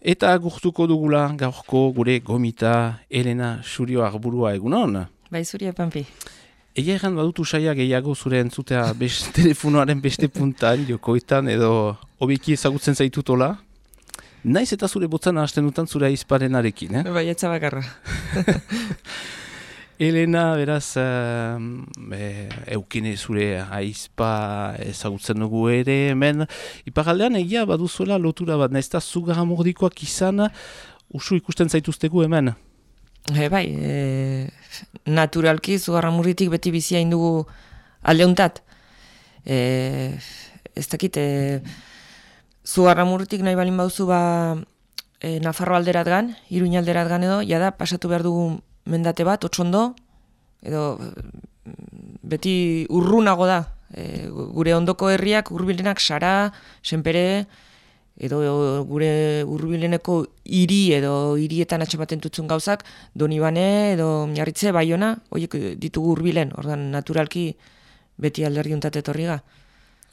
Eta gurtuko dugula gaurko gure gomita Elena Surio Arburua egunon? Bai, zuria, Pampi. Ega erran badutu saia gehiago zure entzutea best, telefonoaren beste puntan, jokoetan edo obiki ezagutzen zaitutola. Naiz eta zure botzan hasten dutan zure aizparenarekin, eh? Bai, etza bakarra. Elena, beraz, uh, e, eukine zure aizpa ezagutzen dugu ere, hemen, iparaldean egia baduzuela lotura bat, naiz eta zugarra mordikoak izan, usu ikusten zaituztegu hemen? E, bai, e, naturalki zugarra murritik beti bizia indugu aldeuntat. E, ez dakit, e, zugarra murritik nahi balin bauzu ba, e, Nafarro alderat gan, Iruin alderat gan edo, jada pasatu behar dugu mendate bat, otxondo, edo beti urrunago da. E, gure ondoko herriak urbilenak sara, senpere, edo gure urbileneko hiri edo hirietan atxematen tutzun gauzak, donibane edo miarritze, baiona, horiek ditugu urbilen, ordan naturalki beti alderdi etorri ga.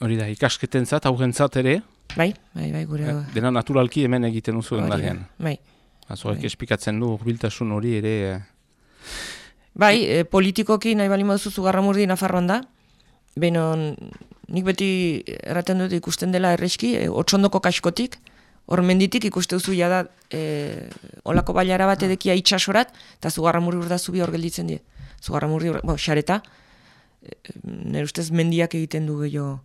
Hori da, ikasketen zat, haugen zat ere? Bai, bai, bai, gure... Eh, dena naturalki hemen egiten duzu den Bai. Azorek bai. espikatzen du urbiltasun hori ere... Bai, e, politikoki nahi bali moduzu zugarra murdi nafarroan da. Beno, nik beti erraten dut ikusten dela erreski, e, otxondoko kaskotik, hor menditik ikuste duzu da e, olako baiara bat edekia itxasorat, eta zugarra murdi urda zubi hor gelditzen die. Zugarra murdi urda, bo, xareta, e, nire ustez mendiak egiten du gehiago.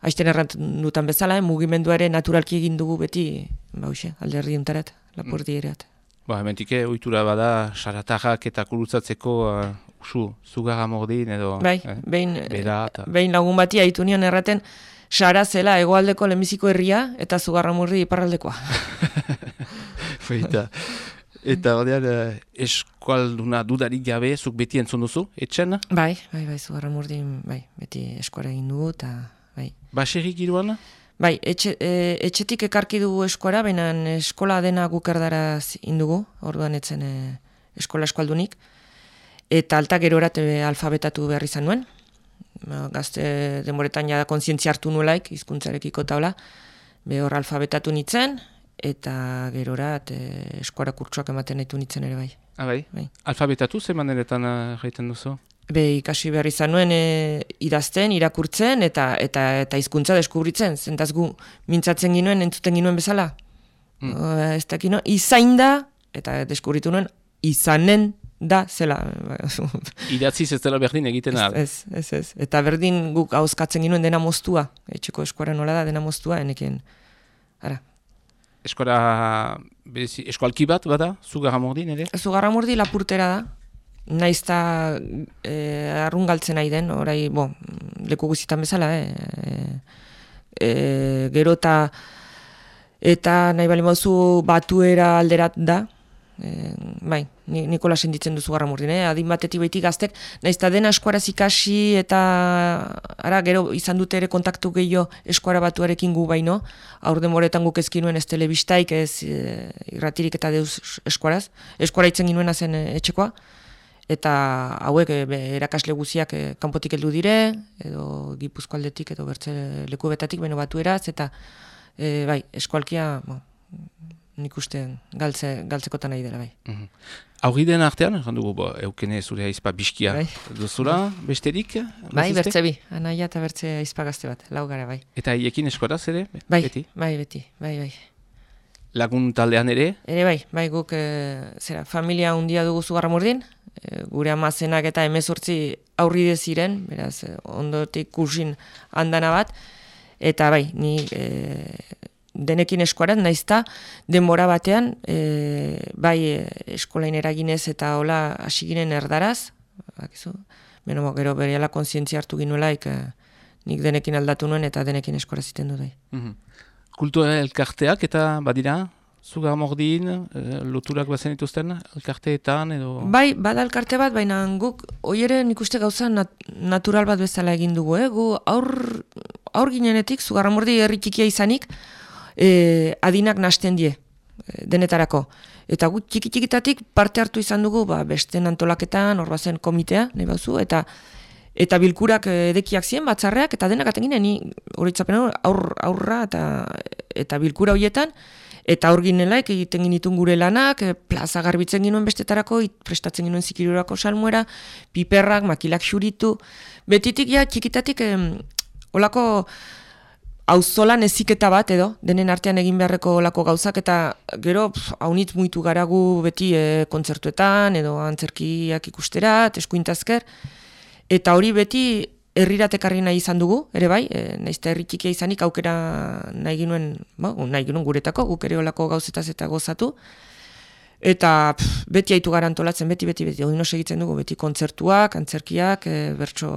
Aizten errantzen dutan bezala, eh, mugimenduare naturalki egin dugu beti, bauxe, alde herri untarat, lapurdi ereat. Ba, hementike, oitura bada, saratajak eta kurutzatzeko uh, usu, zugarra mordin edo... Bai, eh, behin, behin lagun bati haitu nion erraten, sara zela egoaldeko lemiziko herria eta zugarra mordi iparraldekoa. Feita. Eta ordean, eskualduna dudarik gabe, zuk beti entzun duzu, etxen? Bai, bai, bai, zugarra mordi, bai, beti eskuara egin dugu, eta bai. Baserik iruan? Bai, etxe, e, etxetik ekarki dugu eskora, baina eskola dena gukerdaraz indugu, orduan etzen e, eskola eskualdunik, eta alta gero e, alfabetatu behar izan nuen, ba, gazte denboretan jada konsientzia hartu nuelaik, izkuntzarekiko taula, behor alfabetatu nitzen, eta gero erat e, eskora kurtsuak ematen nahi nitzen ere bai. Ah, bai? bai. Alfabetatu ze maneretan gaiten duzu? Be ikasi behar izan nuen e, idazten, irakurtzen eta eta eta hizkuntza deskubritzen. Zentaz gu mintzatzen ginuen, entzuten ginuen bezala. Mm. O, ez dakino, izain da, eta deskubritu nuen, izanen da, zela. Idatziz ez dela berdin egiten da. Ez, ez, ez. Eta berdin guk hauzkatzen ginuen dena moztua. Etxeko eskuara nola da, dena moztua, eneken. Ara. Eskora, eskualki bat, bada? Zugarra mordi, nire? Zugarra mordi lapurtera da naizta e, arrun galtzen nahi den, orai, bo, leku guzitan bezala, eh? e, gero eta eta nahi bali mauzu batuera alderat da, e, bai, Nikola senditzen duzu garra murdin, eh? adin batetik behitik gaztek, naizta dena eskuaraz ikasi eta ara, gero izan dute ere kontaktu gehiago eskuara batuarekin gu baino, aur demoretan guk ezkin nuen ez telebistaik, ez e, irratirik eta deuz eskuaraz, eskuara itzen ginuen zen etxekoa, eta hauek e, erakasle guziak e, kanpotik heldu dire edo Gipuzko aldetik edo bertze leku betatik beno batu eraz eta e, bai, eskualkia bo, nik uste galtze, galtzekotan nahi dela bai. Mm -hmm. Den artean, egan dugu, bo, eukene zure aizpa biskia bai. duzula, besterik? Bai, bertze bi, anaia eta bertze aizpa gazte bat, lau gara bai. Eta hiekin eskoraz ere? Bai, beti? bai, beti, bai, bai. Lagun taldean ere? Ere bai, bai guk, e, zera, familia hundia dugu zugarra mordin, Eh, gure amazenak eta emezortzi aurri ziren, beraz, eh, ondotik kursin handana bat, eta bai, ni e, denekin eskuaran, naizta, denbora batean, e, bai, eskolain eraginez eta hola hasi ginen erdaraz, bakizu, beno, gero bere konsientzia hartu ginuelaik, nik denekin aldatu nuen eta denekin eskora ziten du dai. Mm -hmm. Kultura elkarteak eta badira, Zuga mordin, e, loturak bazen ituzten, elkarteetan edo... Bai, bada elkarte bat, baina guk, oiere nik uste gauza natural bat bezala egin dugu, eh? gu aur, aur ginenetik, zugarra mordi errikikia izanik, e, adinak nasten die, e, denetarako. Eta gu txiki-txikitatik parte hartu izan dugu, ba, beste antolaketan, hor bazen komitea, nahi bauzu, eta eta bilkurak edekiak ziren, batzarreak, eta denak aten ginen, ni hori aur, aurra eta, eta bilkura horietan, Eta hor ginelaik egiten ginitun gure lanak, e, plaza garbitzen ginuen bestetarako, prestatzen ginuen zikirurako salmuera, piperrak, makilak xuritu. Betitik ja, txikitatik, e, olako auzolan eziketa bat edo, denen artean egin beharreko olako gauzak, eta gero haunitz muitu garagu beti e, kontzertuetan, edo antzerkiak ikusterat, eskuintazker, eta hori beti herrirat ekarri nahi izan dugu, ere bai, e, nahizte herri txikia izanik aukera nahi ginuen, ba, nahi ginuen guretako, guk ere olako gauzetaz eta gozatu. Eta pff, beti haitu garantolatzen, beti, beti, beti, odino segitzen dugu, beti kontzertuak, antzerkiak, e, bertso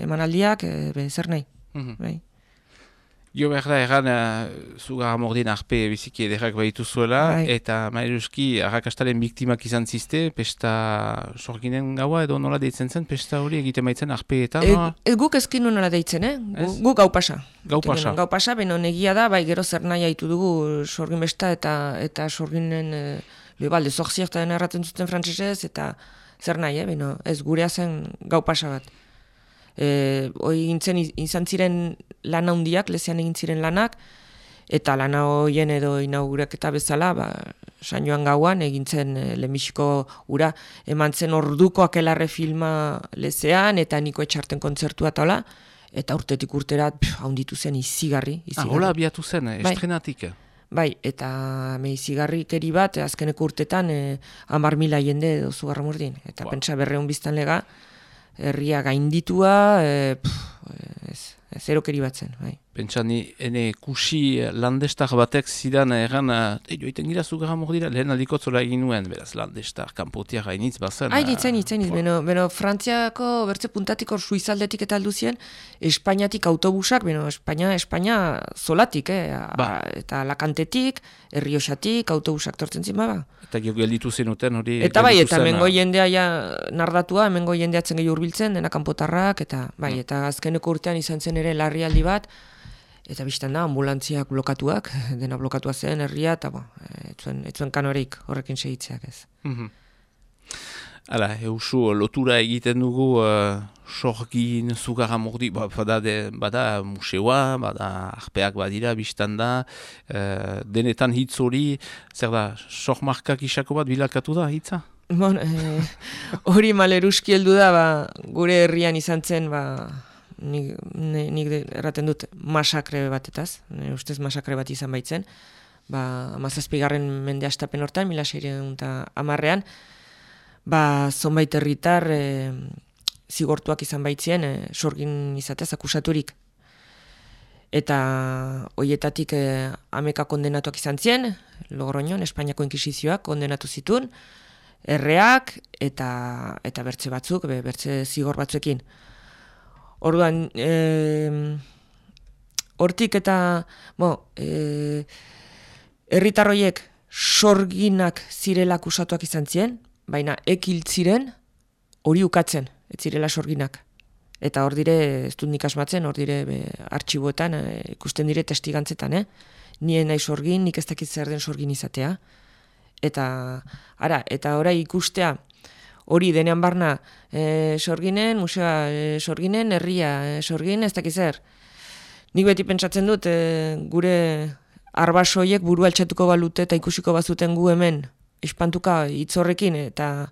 emanaldiak, e, zer nahi. Mm bai. Jo behar da egan uh, zuga amordien arpe biziki ederrak baitu zuela, bai. eta mairuski arrakastaren biktimak izan ziste, pesta sorginen gaua edo nola deitzen zen, pesta hori egiten baitzen arpe eta... E, e, guk ezkin nola deitzen, eh? Guk gau pasa. Gau pasa. Gau pasa, beno negia da, bai gero zer nahi haitu dugu sorgin besta eta eta sorginen... E, Lebalde, zorziak erraten zuten frantzesez, eta zer nahi, eh? beno, ez gurea zen gau pasa bat e, oi gintzen izan ziren lan handiak, lezean egin ziren lanak, eta lana hoien edo inaugurak eta bezala, ba, san joan gauan, egintzen e, lemisiko ura, eman zen orduko akelarre filma lezean, eta niko etxarten kontzertua tola, eta urtetik urterat, haunditu zen izigarri. izigarri. Ah, hola abiatu zen, eh, bai. estrenatik. Bai, eta me izigarri keri bat, azkeneko urtetan, e, amar mila jende edo zugarra mordin. Eta wow. pentsa berreun biztan lega, herria gainditua, e, ez, ez erokeri batzen, bai. Pentsa ni, ene kusi landestar batek zidan egan, e, joiten gira zugarra mordira, lehen aldiko zola egin nuen, beraz, landestar, kanpotia gainitz bazen. Hai, ditzen, ditzen, beno, beno, frantziako bertze puntatik hor suizaldetik eta alduzien, Espainiatik autobusak, beno, Espainia, Espainia zolatik, eh, ba. eta lakantetik, herriosatik, autobusak tortzen zin, ba, Eta gio gelditu zenuten hori... Eta bai, eta mengo jendea ja nardatua, mengo jendeatzen gehi urbiltzen, dena kanpotarrak, eta bai, mm. eta azkeneko urtean izan zen ere larrialdi bat, Eta biztan da, ambulantziak blokatuak, dena blokatua zen herria, eta bo, etzuen, etzuen kanorik horrekin segitzeak ez. Mm Hala, eusu lotura egiten dugu uh, sorgin zugarra mordi, ba, bada, de, bada museoa, bada arpeak badira, biztan da, uh, denetan hitz hori, zer da, sormarkak isako bat bilakatu da hitza? Bon, eh, hori maleruski heldu da, ba, gure herrian izan zen, ba, nik, nik erraten dut masakre batetaz, ne, ustez masakre bat izan baitzen, ba, amazazpigarren mende astapen hortan, mila seireun eta amarrean, ba, zonbait herritar e, zigortuak izan baitzien, e, sorgin izatez akusaturik. Eta hoietatik e, ameka kondenatuak izan zien, Logroñon, Espainiako inkisizioak kondenatu zitun, erreak eta, eta bertze batzuk, bertze zigor batzuekin. Orduan, e, hortik eta, bo, e, erritarroiek sorginak zirela kusatuak izan ziren, baina ekil ziren hori ukatzen, ez zirela sorginak. Eta hor dire, ez dut nik asmatzen, hor dire be, artxiboetan, e, ikusten dire testigantzetan, eh? Nien nahi sorgin, nik ez dakit zer den sorgin izatea. Eta, ara, eta orai ikustea, hori denean barna e, sorginen, museoa e, sorginen, herria e, sorgin, ez dakiz zer. Nik beti pentsatzen dut, e, gure arbasoiek buru altxatuko balute eta ikusiko bazuten gu hemen, espantuka hitzorrekin eta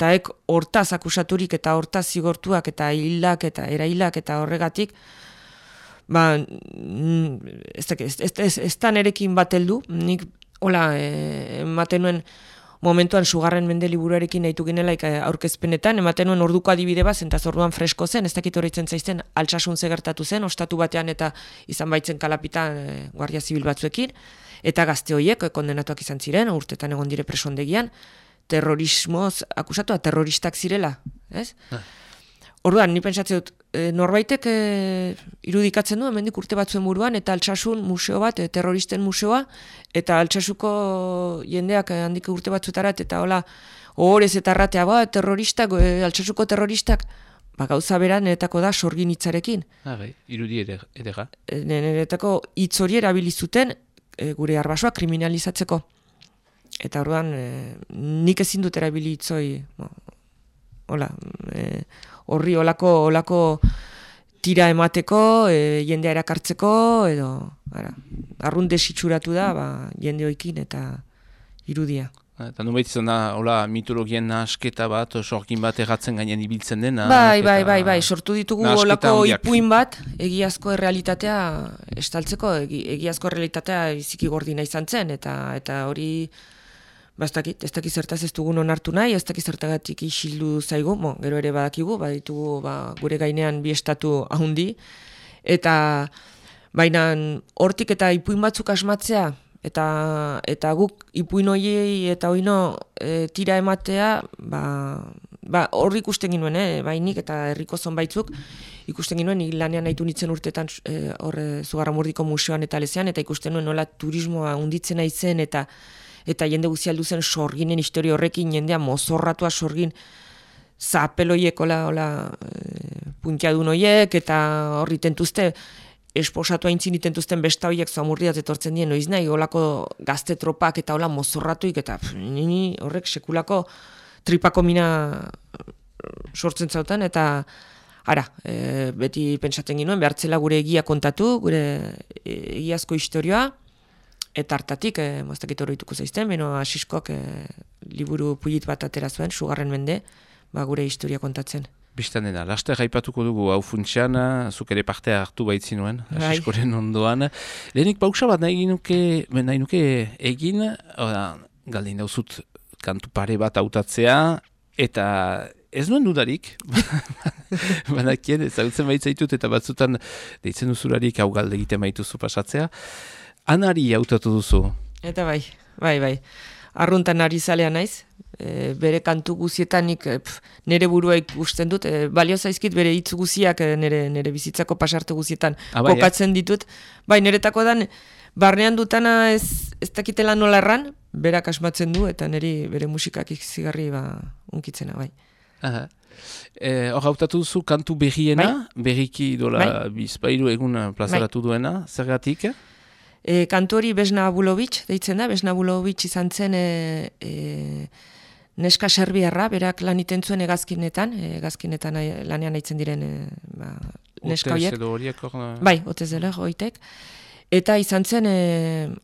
taek hortaz akusaturik eta hortaz zigortuak eta hilak eta erailak eta horregatik, ba, mm, ez, ez nerekin bat heldu, nik, hola, ematen nuen, momentuan sugarren mende liburuarekin nahitu ginela aurkezpenetan, ematen nuen orduko adibide bat, zentaz orduan fresko zen, ez dakit horretzen zaizten, altsasun zegertatu zen, ostatu batean eta izan baitzen kalapitan e, guardia zibil batzuekin, eta gazte horiek e, kondenatuak izan ziren, urtetan egon dire presondegian, terrorismoz akusatu, terroristak zirela, ez? Ah. Orduan, ni pentsatzen dut, e, norbaitek e, irudikatzen du, hemendik urte batzuen buruan, eta altsasun museo bat, e, terroristen museoa, eta altsasuko jendeak e, handik urte batzutarat, eta hola, horrez eta erratea, ba, terroristak, e, altsasuko terroristak, ba, gauza beran, niretako da, sorgin hitzarekin. Ah, bai, irudi edera. E, niretako hitz hori erabilizuten, e, gure arbasoa kriminalizatzeko. Eta orduan, e, nik ezin dut erabili hitzoi, hola, e, horri olako olako tira emateko, e, jendea erakartzeko, edo, ara, arrunde sitxuratu da, ba, jende oikin eta irudia. Eta nu izan da, hola, mitologien nasketa bat, sorkin bat erratzen gainen ibiltzen dena. Bai, bai, bai, bai, sortu ditugu holako ipuin bat, egiazko errealitatea estaltzeko, egiazko errealitatea iziki gordina izan zen, eta eta hori, ba, ez dakit zertaz ez dugun onartu nahi, ez dakit zertagatik isildu zaigu, bo, gero ere badakigu, baditugu ba, gure gainean bi estatu ahundi, eta baina hortik eta ipuin batzuk asmatzea, eta eta guk ipuin hoiei eta oino e, tira ematea ba ba hor ikusten ginuen eh bainik eta herriko zonbaitzuk ikusten ginuen lanean nahitu nitzen urtetan e, hor e, Zugarramurdiko museoan eta lezean eta ikusten nuen nola turismoa unditzen aizen eta eta jende guzti aldu sorginen historia horrekin jendea mozorratua sorgin. Zapeloiekola hola e, puntiadun hoiek eta horri tentuzte esposatu hain zinitentuzten besta horiek zoamurriat etortzen dien, noiz nahi, holako gazte tropak eta hola mozorratuik, eta nini horrek sekulako tripako mina sortzen zautan, eta ara, e, beti pentsatzen ginuen, behartzela gure egia kontatu, gure egiazko historioa, eta hartatik, e, moztakit horretuko zaizten, beno asiskok e, liburu pulit bat atera zuen, sugarren mende, ba, gure historia kontatzen. Bistan dena, laste gaipatuko dugu hau funtsian, zuk ere partea hartu baitzi nuen, bai. asiskoren ondoan. Lehenik pauksa bat nahi nuke, nahi nuke egin, oda, galdin dauzut kantu pare bat hautatzea, eta ez nuen dudarik, banakien ezagutzen baitzaitut, eta batzutan deitzen duzularik hau galde egiten baituzu pasatzea. Anari hautatu duzu. Eta bai, bai, bai. Arruntan ari zalea naiz, e, bere kantu guzietanik e, nere burua ikusten dut, e, balio zaizkit bere hitz guziak e, nere, nere bizitzako pasarte guzietan ah, bai, kokatzen ditut. Bai, niretako dan, barnean dutana ez, ez dakitela nola erran, berak asmatzen du, eta niri bere musikak izigarri ba, unkitzena, bai. Aha. E, hor hautatu duzu kantu berriena, bai. berriki dola bai. bizpailu egun plazaratu bai. duena, zergatik? E, kantu hori Besna Bulovic, deitzen da, Besna Bulovic izan zen e, e, neska serbiarra, berak lan iten zuen egazkinetan, egazkinetan lanean aitzen diren e, ba, neska horiek. Bai, otez dela, hoitek. Eta izan zen e,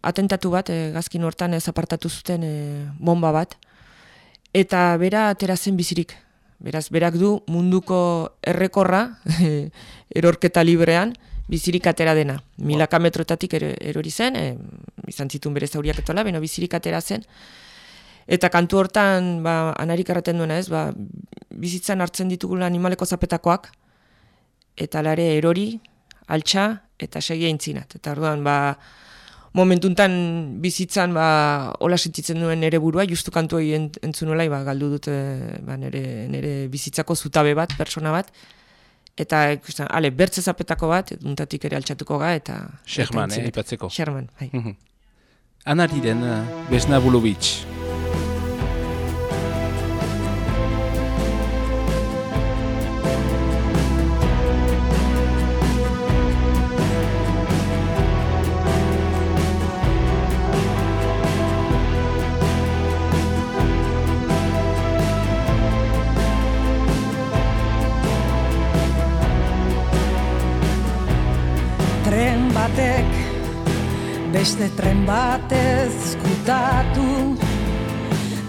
atentatu bat, egazkin hortan ez apartatu zuten e, bomba bat. Eta bera atera zen bizirik. Beraz, berak du munduko errekorra, erorketa librean, bizirik atera dena. Milaka metrotatik erori zen, e, izan zituen bere zauriak etola, beno bizirik atera zen. Eta kantu hortan, ba, anarik erraten duena ez, ba, bizitzan hartzen ditugula animaleko zapetakoak, eta lare erori, altxa, eta segia intzinat. Eta orduan, ba, momentuntan bizitzan, ba, hola sentitzen duen nere burua, justu kantu hori ent, entzunuela, ba, galdu dute ba, nere, nere bizitzako zutabe bat, persona bat, eta ikusten, ale, bertze zapetako bat, duntatik ere altxatuko ga, eta... Sherman, eh, ipatzeko. Sherman, bai. Mhm. Anariren, uh, Besna Bulovic. Beste tren batez kutatu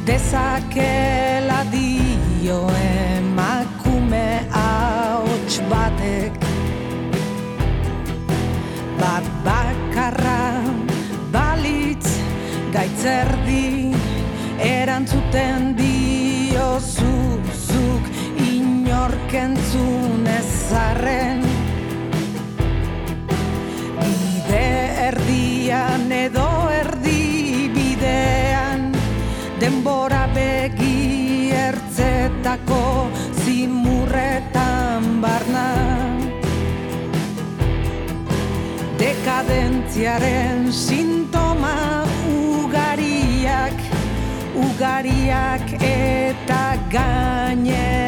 dezakela dio emakume ahots batek. Bat bakarra balitz gaitzerdi erantzuten dio zuzuk inorkentzun ezarren erdian edo erdi bidean denbora begi ertzetako zimurretan barna. Dekadentziaren sintoma ugariak ugariak eta gainera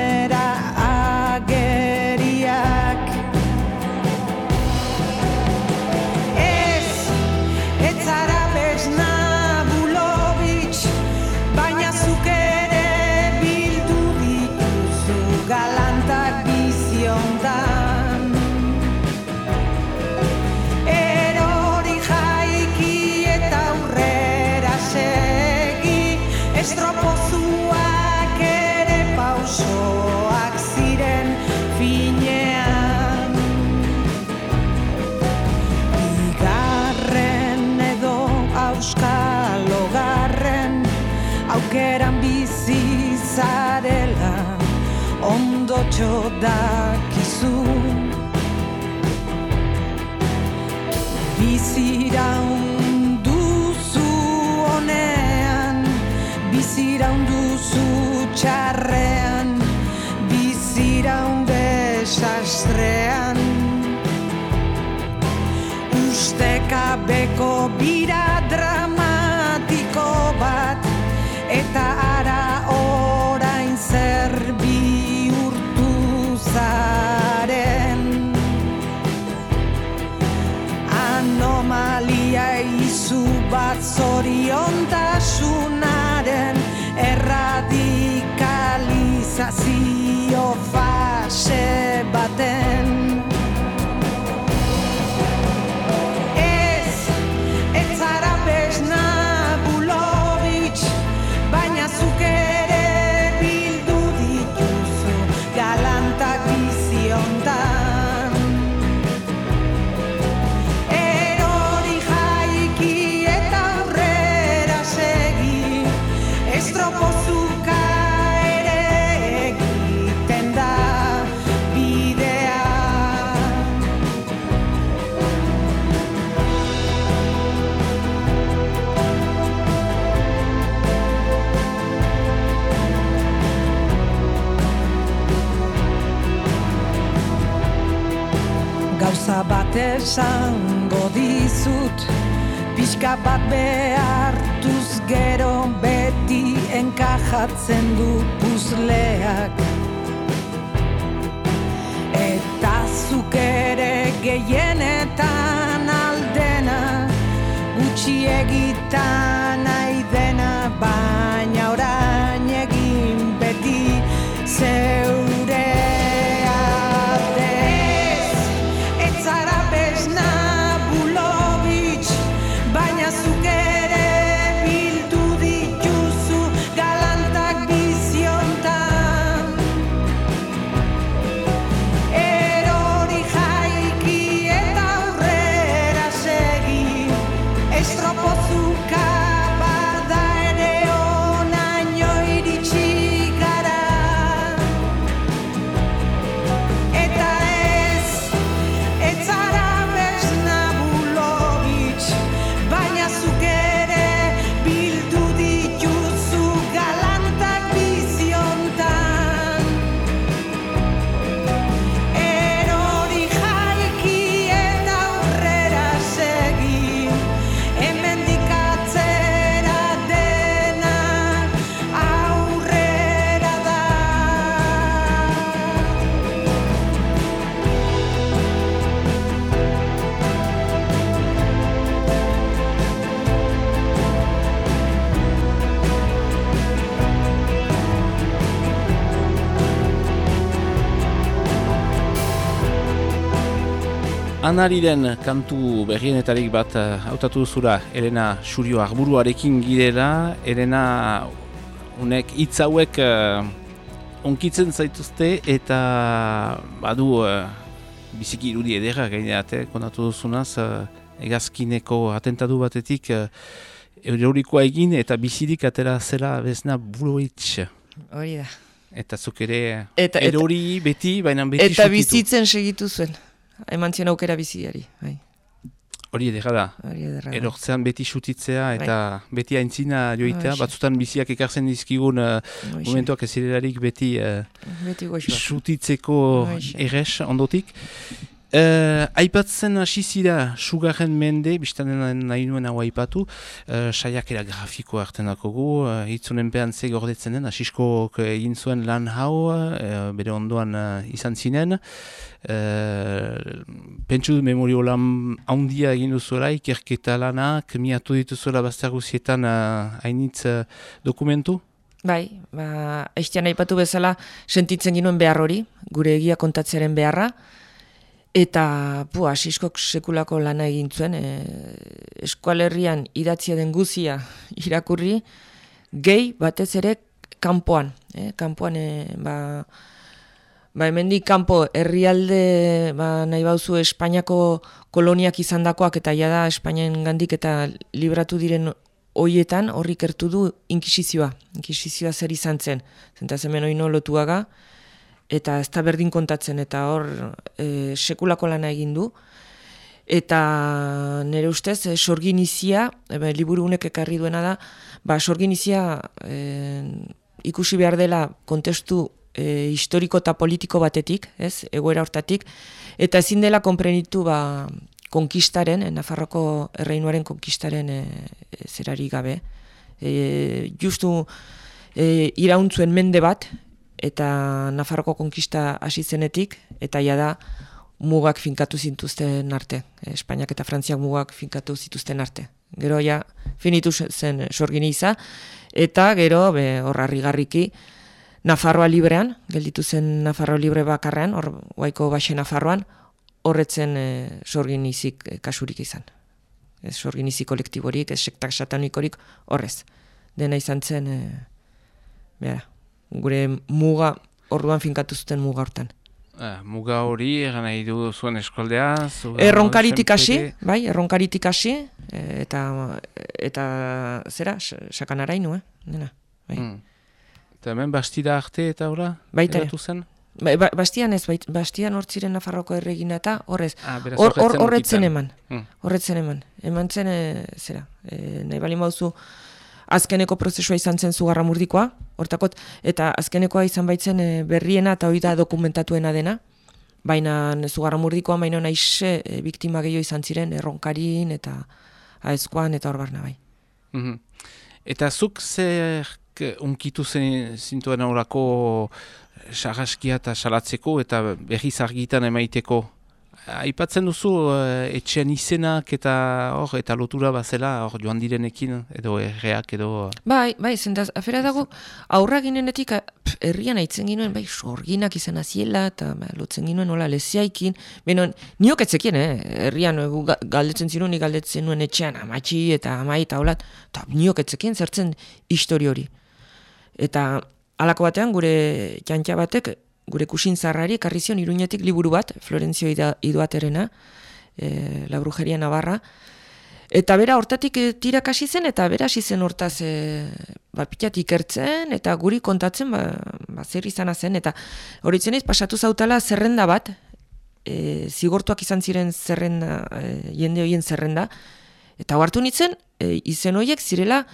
ondotxo dakizu. Bizira unduzu honean bizira unduzu txarrean bizira undesastrean ustekabeko bira share. Gauza bat esango dizut. Pixka bat behartuz gero beti enkajatzen du puzleak Eta zuk ere gehienetan aldena Gutxi egitan nahi dena Baina orain egin beti zeurea Anariren kantu berrienetarik bat eh, hautatu zura Elena Xurio Arburuarekin girela, Elena unek hitz hauek uh, onkitzen zaituzte eta badu uh, biziki irudi edera gaineate, konatu duzunaz, uh, egazkineko atentatu batetik uh, eurorikoa egin eta bizirik atera zela bezna buloitx. Hori da. Eta zuk ere Eta- eta- erori beti, baina beti Eta sutitu. bizitzen segitu zuen. Eman zion aukera biziari. Bai. Hori edera da. Hori ederra. da. Erortzean beti xutitzea eta beti aintzina joitea, Hoxe. batzutan biziak ekartzen dizkigun uh, momentuak ez beti uh, Beti Hoxe. erres ondotik. Uh, aipatzen hasi zira sugarren mende, biztanen nahi nuen hau aipatu, uh, saiakera grafikoa hartzen dakogu, uh, hitzunen pean ze gordetzen den, asiskok egin zuen lan hau, uh, bere ondoan uh, izan zinen, uh, pentsu memorio lan handia egin duzuela, ikerketa lanak, miatu dituzuela bazter guzietan uh, hainitz uh, dokumentu? Bai, ba, estian aipatu bezala sentitzen ginuen behar hori, gure egia kontatzearen beharra, eta pu, asiskok sekulako lana egin zuen, e, eskualerrian idatzia den guzia irakurri, gehi batez ere kanpoan, e, kanpoan, e, ba, ba hemendik kanpo herrialde ba, nahi bauzu Espainiako koloniak izandakoak eta jada Espainian gandik eta libratu diren hoietan horrik ertu du inkisizioa. Inkisizioa zer izan zen. Zentaz hemen oino lotuaga, eta ez da berdin kontatzen, eta hor e, sekulako lana egin du. Eta nire ustez, e, sorginizia, e, liburu unek ekarri duena da, ba, sorginizia e, ikusi behar dela kontestu e, historiko eta politiko batetik, ez, egoera hortatik, eta ezin dela konprenitu ba, konkistaren, e, Nafarroko erreinuaren konkistaren e, e, zerari gabe. E, justu e, irauntzuen mende bat, eta Nafarroko konkista hasi zenetik, eta jada mugak finkatu zintuzten arte. Espainiak eta Frantziak mugak finkatu zituzten arte. Gero ja finitu zen sorgini iza, eta gero be, hor harrigarriki Nafarroa librean, gelditu zen Nafarroa libre bakarrean, hor guaiko baxe Nafarroan, horretzen e, sorgin izik e, kasurik izan. Ez sorgin izik kolektiborik, ez sektak satanikorik, horrez. Dena izan zen, e, bera, gure muga, orduan finkatu zuten muga hortan. Eh, muga hori, egan nahi du zuen eskoldea? zuen Erronkaritik hasi, bai, erronkaritik hasi, e, eta, eta zera, sa- sakanarainu, eh? Dena, bai. Mm. Eta hemen bastida arte eta ora? Baita. Eratu zen? Ba, ba, bastian ez, bait, bastian hortziren Nafarroko erregina eta horrez. Ah, Hor- hor- horretzen eman, Mm. horretzen eman. Eman zen, e, zera, e, nahi bali mauzu, azkeneko prozesua izan zen zugarra murdikoa, hortakot, eta azkenekoa izan baitzen e, berriena eta hori da dokumentatuena dena, baina zugarra murdikoa baina naize e, biktima gehiago izan ziren, erronkarin eta aezkoan eta hor barna bai. Mhm. Eta zuk zer unkitu zen, zintuen aurako sarraskia eta salatzeko eta berriz argitan emaiteko. Aipatzen duzu eh, etxean izenak eta hor eta lotura bazela hor joan direnekin edo erreak edo... Bai, bai, zentaz, afera dago, aurra ginenetik, herrian aitzen ginuen, bai, sorginak izan aziela, eta ba, lotzen ginuen, hola, leziaikin, beno, niok etzekien, eh, herrian ga- galdetzen zinuen, ni galdetzen nuen etxean, amatxi eta amai eta holat, eta niok etzekien zertzen histori hori. Eta halako batean, gure jantja batek, gure kusin zarrari, ekarri zion iruñetik liburu bat, Florentzio Iduaterena, e, La Brujeria Navarra, Eta bera hortatik eh, tirak hasi zen, eta bera hasi zen hortaz e, ba, pitat ikertzen, eta guri kontatzen ba, ba, zer izana zen, eta horitzen ez pasatu zautala zerrenda bat, e, zigortuak izan ziren zerrenda, e, jende horien zerrenda, eta hartu nintzen, e, izen horiek zirela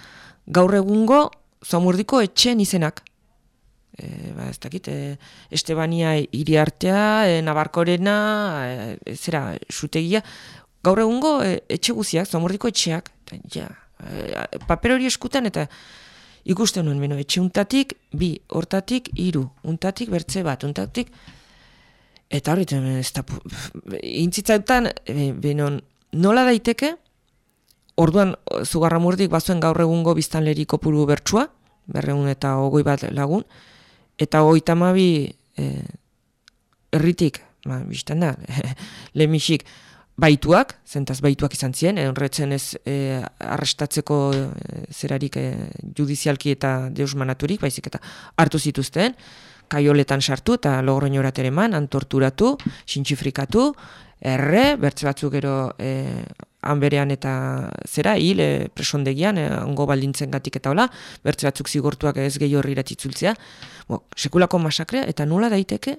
gaur egungo zamurdiko etxen izenak. E, ba, ez dakit, e, Estebania iriartea, e, Nabarkorena, e, zera, sutegia, gaur egungo e, etxe guziak, zamordiko etxeak, eta ja, e, paper hori eskutan eta ikusten nuen, beno, etxe untatik, bi, hortatik, hiru, untatik, bertze bat, untatik, eta hori, ez da, intzitzautan, e, beno, nola daiteke, orduan, o, zugarramurdik bazuen gaur egungo biztanleri kopuru bertsua, berreun eta hogoi bat lagun, eta hogoi tamabi e, erritik, ba, biztan da, lemixik, baituak, zentaz baituak izan ziren, horretzen ez e, arrestatzeko e, zerarik e, judizialki eta deusmanaturik, baizik eta hartu zituzten, kaioletan sartu eta logroñorat ere eman, han torturatu, sintxifrikatu, erre, bertze batzuk gero e, hanberean eta zera, hil, e, presondegian, e, ongo baldintzen gatik eta hola, bertze batzuk zigortuak ez gehi horrirat itzultzea, Bo, sekulako masakrea, eta nola daiteke,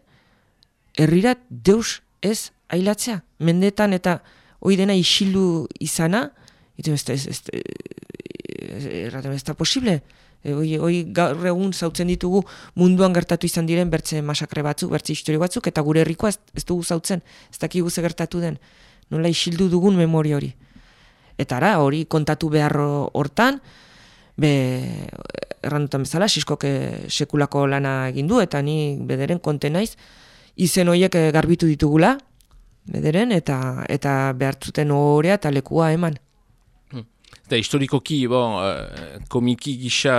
herrirat deus ez ailatzea. Mendetan eta hoi dena isildu izana, ez, ez, ez, erraten, ez da posible. E, hoi, hoi gaur egun zautzen ditugu munduan gertatu izan diren bertze masakre batzuk, bertze historio batzuk, eta gure herrikoa ez, ez dugu zautzen, ez dakigu ze gertatu den. Nola isildu dugun memoria hori. Eta ara, hori kontatu behar hortan, be, errandutan bezala, siskok sekulako lana egin du, eta ni bederen konte naiz, izen horiek eh, garbitu ditugula, bederen, eta eta behartzuten orea eta lekua eman. Eta historikoki, bon, eh, komiki gisa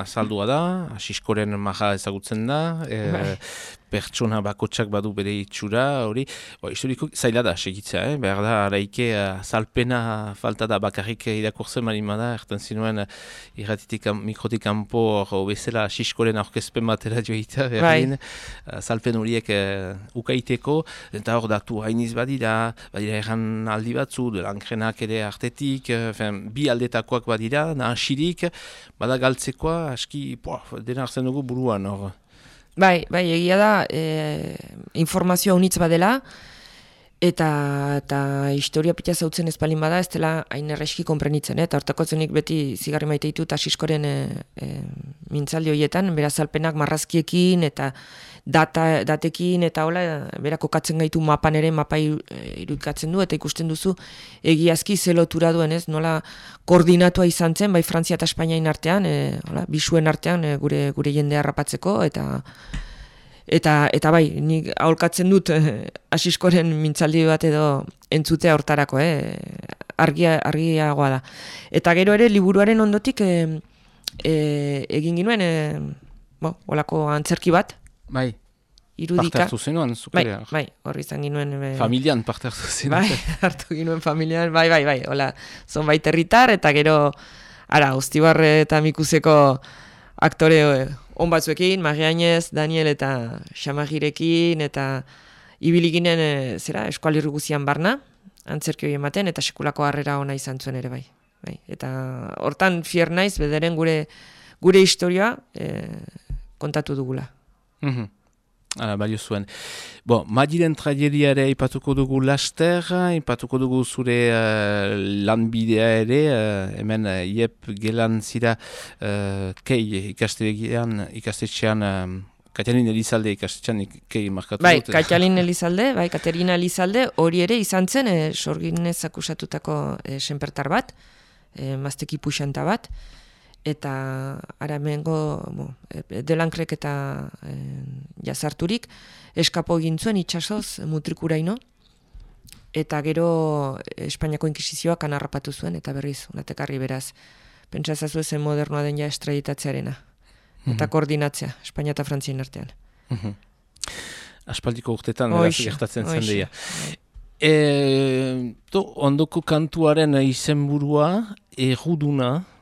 azaldua da, asiskoren maja ezagutzen da, e, pertsona bakotsak badu bere itxura, hori, bo, historiko zaila da segitzea, eh? behar da, araike uh, salpena falta da bakarrik irakurtzen marimada, erten zinuen uh, irratitik kan- mikrotik kanpo hor bezala siskoren aurkezpen batera joita, berdin, uh, salpen horiek uh, ukaiteko, eta hor datu hainiz badira, badira erran aldi batzu, delankrenak ere artetik, uh, fen, bi aldetakoak badira, nahasirik, bada galtzekoa, aski, poa, dena hartzen dugu buruan hor. Bai, bai, egia da, e, informazioa unitz badela, eta, eta historia pita zautzen ez balin bada, ez dela hain erreski konprenitzen, eh? eta hortako zenik beti zigarri maite ditut asiskoren e, e, mintzaldi horietan, beraz alpenak marrazkiekin, eta data, datekin, eta hola, bera kokatzen gaitu mapan ere, mapa iru- e, irudikatzen du, eta ikusten duzu egiazki ze lotura duen, ez, nola koordinatua izan zen, bai Frantzia eta Espainiain artean, e, hola, bisuen artean, e, gure, gure jendea harrapatzeko, eta Eta, eta bai, nik aholkatzen dut eh, asiskoren mintzaldi bat edo entzutea hortarako, eh? argia, argiagoa da. Eta gero ere, liburuaren ondotik eh, eh, egin ginuen, eh, bo, olako antzerki bat, Bai, parte irudika. hartu zenuen, Bai, zukerea. bai, horri izan ginuen. eh, Familian parte hartu zenuen. Bai, hartu ginuen familian, bai, bai, bai, hola, zonbait herritar, eta gero, ara, Ustibarre eta Mikuseko aktore eh, on batzuekin, Marianez, Daniel eta Xamagirekin, eta ibili ginen, eh, zera, eskualirri guzian barna, antzerki hori ematen, eta sekulako harrera ona izan zuen ere bai. bai. Eta hortan fier naiz, bederen gure, gure historia eh, kontatu dugula. Mhm. Hala, balio zuen. Bo, Madiren tragediare ipatuko dugu laster, ipatuko dugu zure uh, lanbidea ere, uh, hemen uh, iep gelan zira uh, kei ikastegian, ikastetxean, uh, Katalin Elizalde ikastetxean ik- kei markatu Bai, dut. Katalin Elizalde, bai, Katerina Elizalde, hori ere izan zen, e, sorginez akusatutako e, senpertar bat, e, mazteki puxanta bat, eta ara hemengo bo, e, delankrek eta e, jazarturik, eskapo egin zuen itxasoz mutrikuraino, eta gero Espainiako inkisizioak anarrapatu zuen, eta berriz, unatekarri beraz, pentsa ezazu zen modernoa den ja estraditatzearena, eta koordinatzea, Espainia eta Frantzien artean. Mhm. Aspaldiko urtetan, beraz, gertatzen zen deia. E, to, ondoko kantuaren izenburua, erruduna, Bai.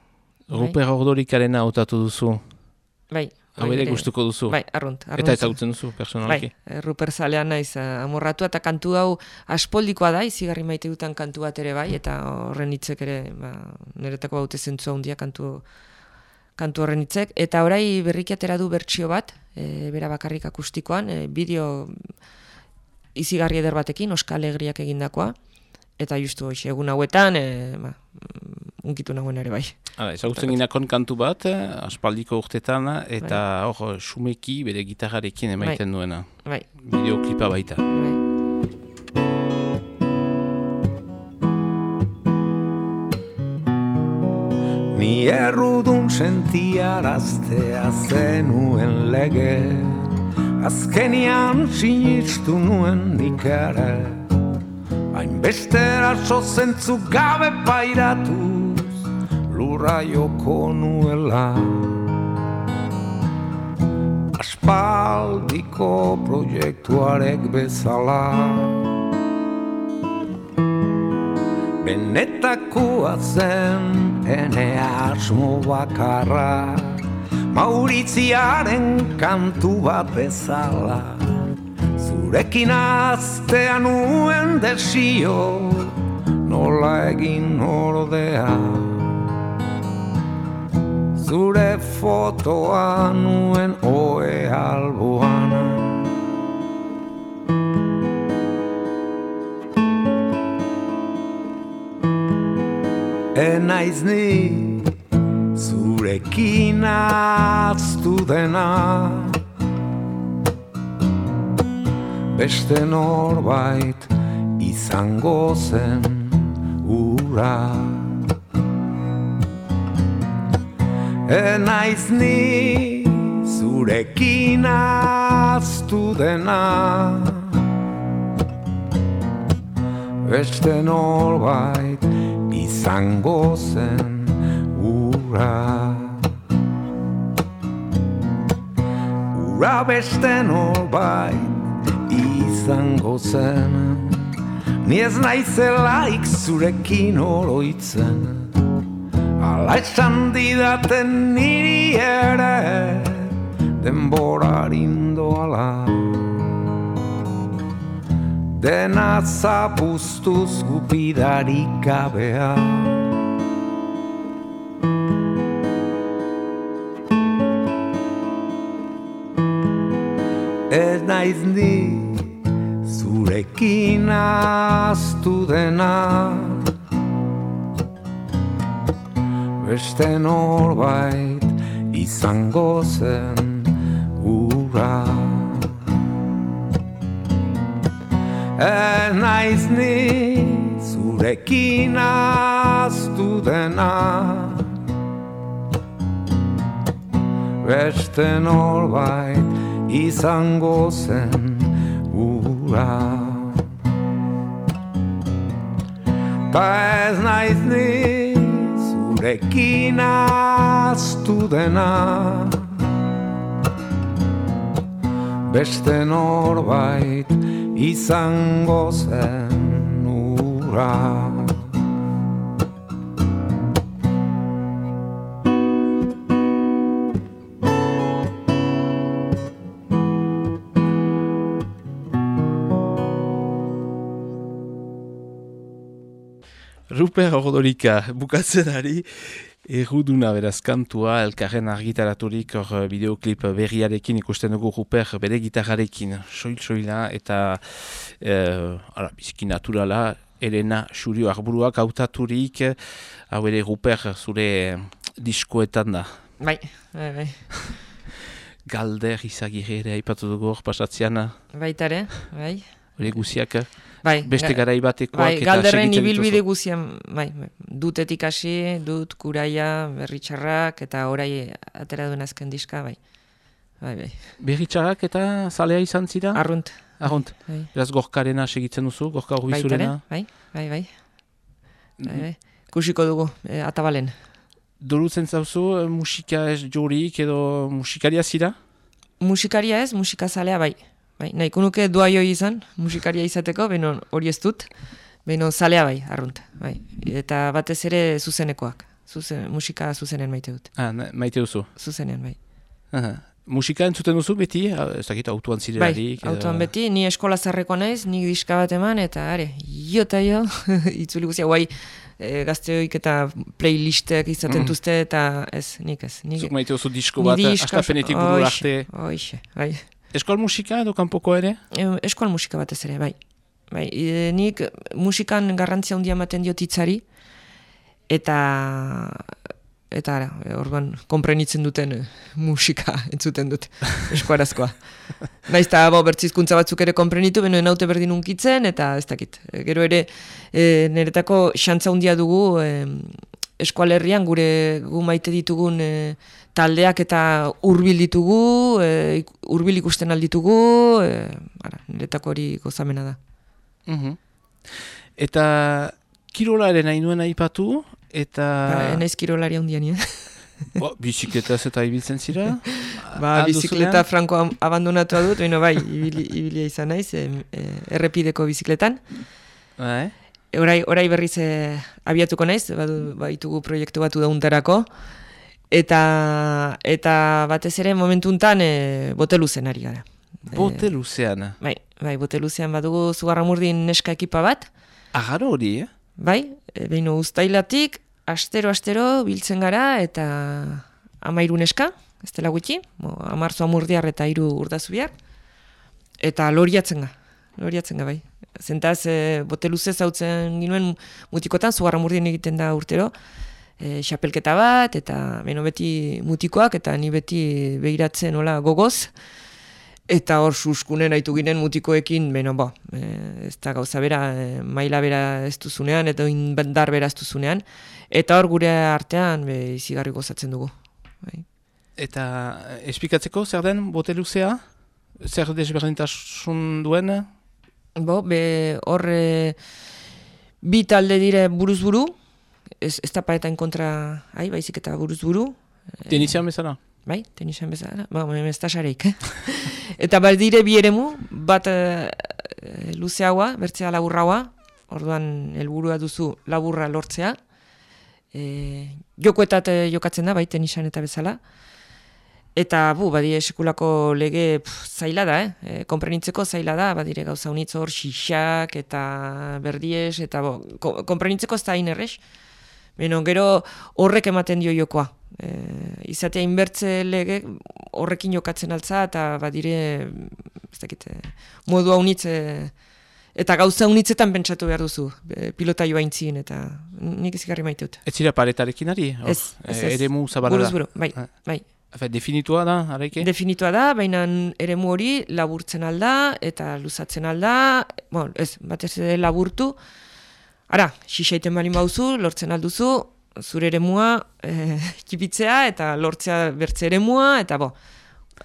Ruper Ordorikarena hautatu duzu. Bai. Hau ere gustuko duzu. Bai, arrunt. arrunt Eta zen. ezagutzen duzu, personalki. Bai, eh, Ruper zalean naiz eh, amorratu eta kantu hau aspaldikoa da, izigarri maite dutan kantu bat ere bai, eta horren hitzek ere, ba, niretako baute zentzu handia kantu, kantu horren hitzek. Eta orai berriki atera du bertsio bat, e, bera bakarrik akustikoan, e, bideo izigarri eder batekin, Oska Alegriak egindakoa, eta justu hoxe, egun hauetan, e, ba, unkitu nagoen ere bai. Hala, ezagutzen ginakon kantu bat, eh, aspaldiko urtetan, eta hor, sumeki bere gitarrarekin emaiten duena. Bai, Bideoklipa baita. bai. Ni errudun sentiaraztea zenuen lege Azkenian sinistu nuen nik ere Hainbeste eraso zentzu gabe pairatuz Lurra joko nuela Aspaldiko proiektuarek bezala. Benetakoa zen ene asmo bakarra Mauritziaren kantu bat bezala. Zurekin aztea nuen desio Nola egin ordea Zure fotoa nuen oe alboan. Enaiz ni zurekin aztu dena. Beste norbait izango zen ura Enaiz ni zurekin aztu dena. Beste norbait izango zen ura. Ura beste norbait izango zen. Ni ez naizelaik zurekin oroitzen Ala esan didaten niri ere Denborarin doala Dena zapuztuz gupidarik gabea Ez naiz ni zurekin aztu dena Beste norbait izango zen ura. Ez naiz ni zurekin aztu dena. Beste norbait izango zen ura. Ta ez naiz ni zurekin aztu dena. Beste norbait izango zen ura Ruper Ordorika, bukatzen ari, erruduna beraz kantua, elkarren argitaraturik hor eh, bideoklip berriarekin ikusten dugu Ruper bere gitarrarekin, soil-soila eta eh, ara, biziki naturala, Elena Xurio Arburuak hautaturik, hau ere Ruper zure diskoetan da. Bai, bai, bai. Galder izagirre ere aipatu dugu hor pasatzean, Baitare, bai. hori guziak, Bai, beste ga- garai batekoak Bai, eta galderren ibilbide guzien, bai, bai, dutetik hasi, dut, kuraia, berritxarrak, eta orai atera duen azken diska, bai. Bai, bai. Berritxarrak eta zalea izan zira? Arrunt, Arrunt. bai. Beraz gorkarena segitzen duzu, gorka Baitare, urbizurena. bai, bai, bai. bai, bai. Kusiko dugu, e, atabalen. Dorutzen zauzu, eh, musika ez jorik edo musikaria zira? Musikaria ez, musikazalea, bai. Bai, nahiko nuke duaio izan, musikaria izateko, beno hori ez dut, beno zalea bai, arrunt, bai. Eta batez ere zuzenekoak, Zuzen, musika zuzenen maite dut, Ah, na- maite duzu. zuzenean, bai. Aha. Musika entzuten duzu beti, ah, ez dakit autoan Bai, zirelarik. edo- beti, ni eskola zarreko naiz, nik diska bat eman, eta are, jo eta jo, itzuli guztia, guai, e, gazteoik eta playlistek izaten Mhm. duzte, eta ez, nik ez. Nik, Zuk maite duzu disko bat, astapenetik buru Hoixe, arte. Hoixe, bai. Eskol musika edo kanpoko ere? E, Eskoal musika batez ere, bai. Bai, e, nik musikan garrantzia handia ematen diot hitzari eta eta ara, orduan konprenitzen duten e, musika entzuten dut eskuarazkoa. Naiz eta bo, bertzizkuntza batzuk ere konprenitu, beno naute berdin unkitzen, eta ez dakit. Gero ere, e, niretako xantza handia dugu e, eskualerrian gure gu maite ditugun e, taldeak eta hurbil ditugu, e, hurbil ikusten alditugu, e, ara, niretako hori gozamena da. Mhm. Eta kirolaren nahi nuen aipatu, eta... Ba, naiz kirolari handian, eh? Bo, bizikletaz eta ibiltzen zira? Ba, bizikleta duzunean? franko abandonatua dut, baina bai, ibili, ibilia izan naiz, e, e, errepideko bizikletan. Bai. E, Orai, orai berriz e, abiatuko naiz, badu, baitugu proiektu batu dauntarako, eta, eta batez ere momentu untan e, bote luzen ari gara. Bote luzean. Bai, bai, bote luzean badugu zugarramurdin neska ekipa bat, Agaro hori, eh? bai, e, behin ustailatik, astero-astero biltzen gara, eta amairu neska, ez dela gutxi, bo, amarzo amurdiar eta hiru urdazubiak, eta loriatzen ga, loriatzen ga, bai. Zentaz, e, bote luze zautzen ginuen mutikotan, zugarramurdin egiten da urtero, e, xapelketa bat, eta beno beti mutikoak, eta ni beti begiratzen nola gogoz, Eta hor suskunen haitu ginen mutikoekin, beno, bo, e, ez da gauza bera, e, maila bera ez duzunean, eta indar bera ez duzunean. Eta hor gure artean, be, izigarri gozatzen dugu. Bai. Eta eh, esplikatzeko zer den bote luzea? Zer desberdintasun duen? Bo, be, hor e, bi talde dire buruz buru, ez, ez da paetain kontra, ai, baizik eta buruz buru. Tenizian bezala? bai, tenisan bezala, ba, ez eh? eta badire bi eremu, bat e, luzeagoa, bertzea laburragoa, orduan helburua duzu laburra lortzea, e, jokoetat e, jokatzen da, bai, tenisan eta bezala, Eta, bu, badire sekulako lege pff, zaila da, eh? E, konprenitzeko zaila da, badire gauza unitz hor, xixak eta berdies, eta bo, ko, konprenitzeko ez da hain errex. Beno, gero horrek ematen dio jokoa. E, izatea inbertze lege horrekin jokatzen altza, eta badire, ez dakit, e, modua unitz, e, eta gauza unitzetan pentsatu behar duzu, e, pilota joa intzien, eta nik ezigarri maitut. Ez zira paretarekin ari? Ez, ez, eh, ez. Eremu zabala Buruz da. buru, bai, Ah. bai. Efe, definitua da, araike? Definitua da, baina eremu hori laburtzen alda eta luzatzen alda, bueno, ez, batez ere laburtu. Ara, xixaiten balin bauzu, lortzen alduzu, zure eremua eh, kipitzea eta lortzea bertze eremua, eta bo.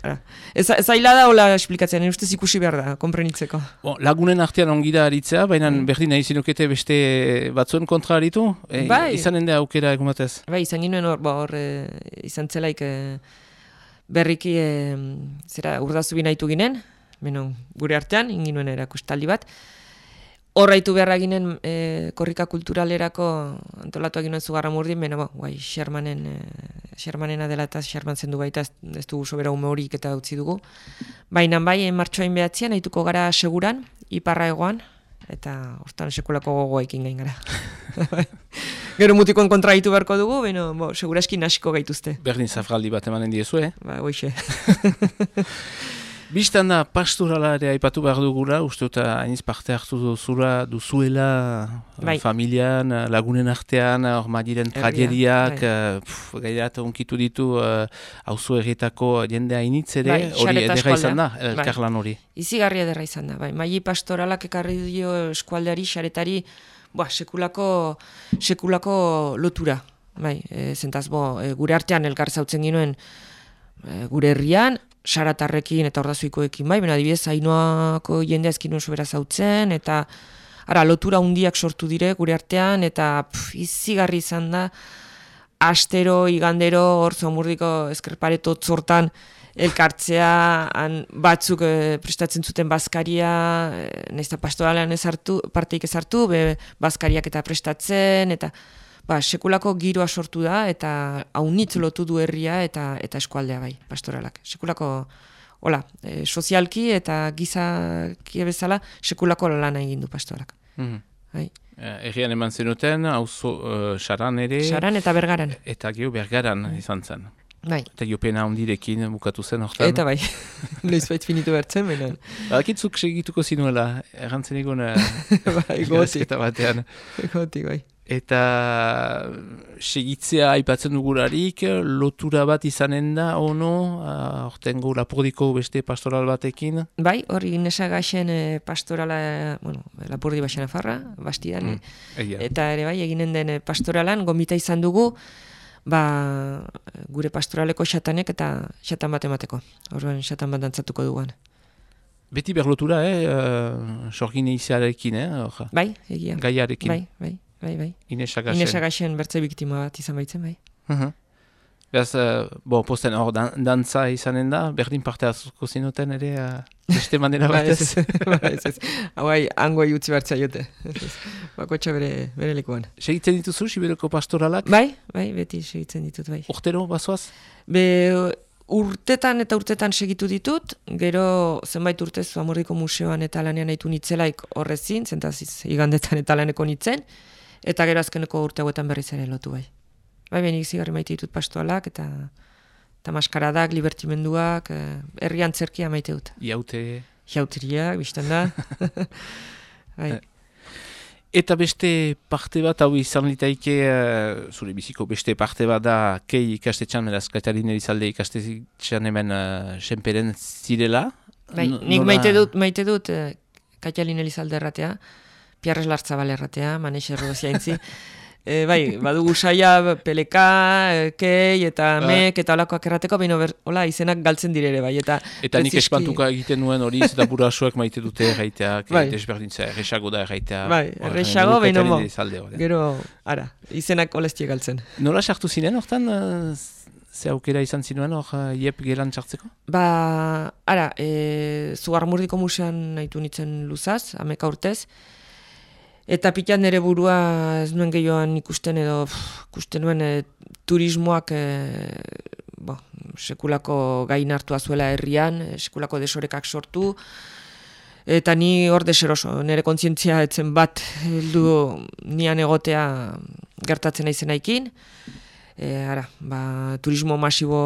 Ara. Ez, ez zaila da hola esplikatzen, ustez ikusi behar da, konprenitzeko. Bon, lagunen artean ongi da aritzea, baina Mm. berdin nahi zinukete beste batzuen kontra aritu? E, Bai. Izanen da aukera egun batez? Bai, izan ginen hor, hor eh, izan zelaik eh, berriki eh, zera urdazu binaitu ginen, beno, gure artean, inginuen erakustaldi bat. Horraitu beharra ginen eh, korrika kulturalerako antolatu ginen zugarra murdin, beno, bo, guai, Shermanen, eh, Shermanena dela eta Sherman zendu baita, ez, ez dugu sobera ume horik eta utzi dugu. Baina bai, eh, martxoain behatzean, haituko gara seguran, iparra egoan, eta hortan sekulako gogoekin gain gara. Gero mutikoen kontra ditu beharko dugu, beno, bo, seguraski nasiko gaituzte. Berdin zafraldi bat emanen diezu, eh? Ba, hoxe. Bistan da pastorala ere aipatu behar dugula, uste eta hainiz parte hartu duzula, duzuela Bai. familian, lagunen artean, hor madiren tragediak, bai. uh, gairat unkitu ditu hauzu erritako jende hainitz ere, Bai, hori edera izan da. Bai. elkarlan hori. Izigarria derra izan da, bai. Maili pastoralak ekarri dio eskualdeari, xaretari, boa, sekulako, sekulako lotura. Bai, e, zentaz, bo, e, gure artean elkar zautzen ginuen e, gure herrian, saratarrekin eta ordazuikoekin bai, bena adibidez, hainoako jendea ezkin nuen sobera zautzen, eta ara, lotura hundiak sortu dire gure artean, eta pf, izigarri izan da, astero, igandero, hor zomurdiko eskerpareto zortan, elkartzea, han batzuk eh, prestatzen zuten bazkaria, eh, nahiz pastoralean ez hartu, parteik ez hartu, be, bazkariak eta prestatzen, eta ba, sekulako giroa sortu da, eta haunitz lotu du herria eta eta eskualdea bai, pastoralak. Sekulako, hola, eh, sozialki eta gizaki bezala, sekulako lana egin du pastoralak. Mhm. Bai. Eh, Herrian eman zenuten, auzo uh, saran ere, Saran eta bergaran, eta geho bergaran izan zen. bai. Eta jopena hondirekin bukatu zen hortan. Eta bai, noiz bait finitu bertzen, benen. Bakitzuk segituko zinuela, errantzen egon uh, bai, gotik, eta batean. gotik, bai. Eta segitzea aipatzen dugularik, lotura bat izanen da, ono, ah, hortengo lapurdiko beste pastoral batekin. Bai, hori nesagaxen e, pastorala, bueno, lapurdi baxena farra, bastidan, Mm, Egia. eta ere bai, eginen den eh, pastoralan, gomita izan dugu, ba, gure pastoraleko xatanek eta xatan bat emateko. Horren xatan bat dantzatuko duguan. Beti berlotura, eh, uh, sorgin eizarekin, eh, hor, Bai, egia. gaiarekin, Bai, bai, bai, bai. inesagasen. Inesagaxen bertze biktima bat izan baitzen, bai. Mhm. Beraz, uh, bo, posten hor dan, dantza izanen da, berdin parte azuko zinuten ere, uh, beste manera Bai, ez, batez. ez, ez, bai, hango utzi bertzea jote. Bakotxa bere, bere lekuan. Segitzen dituzu, Sibiroko pastoralak, Bai, bai, beti segitzen ditut, bai. urtero, bazoaz? Be, urtetan eta urtetan segitu ditut, gero zenbait urtez Amordiko museoan eta lanean nahitu nitzelaik horrezin, zentaziz igandetan eta laneko nitzen, eta gero azkeneko urte hauetan berriz ere lotu bai. Bai, benik zigarri maite ditut pastoalak, eta, eta maskaradak, libertimenduak, eh, herrian zerkia maite dut. Iaute... Jautiriak, bizten da. bai. Eta beste parte bat, hau izan litaike, uh, zure biziko beste parte bat da, kei ikastetxan, beraz, Katalin Elizalde ikastetxan hemen uh, senperen zirela. Bai, nik nola- maite dut, maite dut, eh, Katalin Elizalde erratea, Piarres Lartzabal erratea, Manexe Rodoziaintzi. e, bai, badugu saia peleka, eh, kei eta Ba. mek eta olakoak errateko, baina hola, izenak galtzen direre, bai, eta... Eta nik espantuka egiten nuen hori, eta burasuak maite dute erraiteak, Bai. bai. desberdintza, erresago da erraitea. Bai, erresago, baina mo. Gero, ara, izenak olestie galtzen. Nola sartu zinen hortan, uh, ze aukera izan zinuen hor uh, iep gelan txartzeko? Ba, ara, e, Zugarmurdiko musean nahitu nitzen luzaz, ameka urtez, eta pitan nere burua ez nuen gehioan ikusten edo pff, ikusten nuen e, turismoak e, bo, sekulako gain hartua zuela herrian, e, sekulako desorekak sortu, eta ni hor deseroso, nire kontzientzia etzen bat heldu nian egotea gertatzen aizenaikin, e, ara, ba, turismo masibo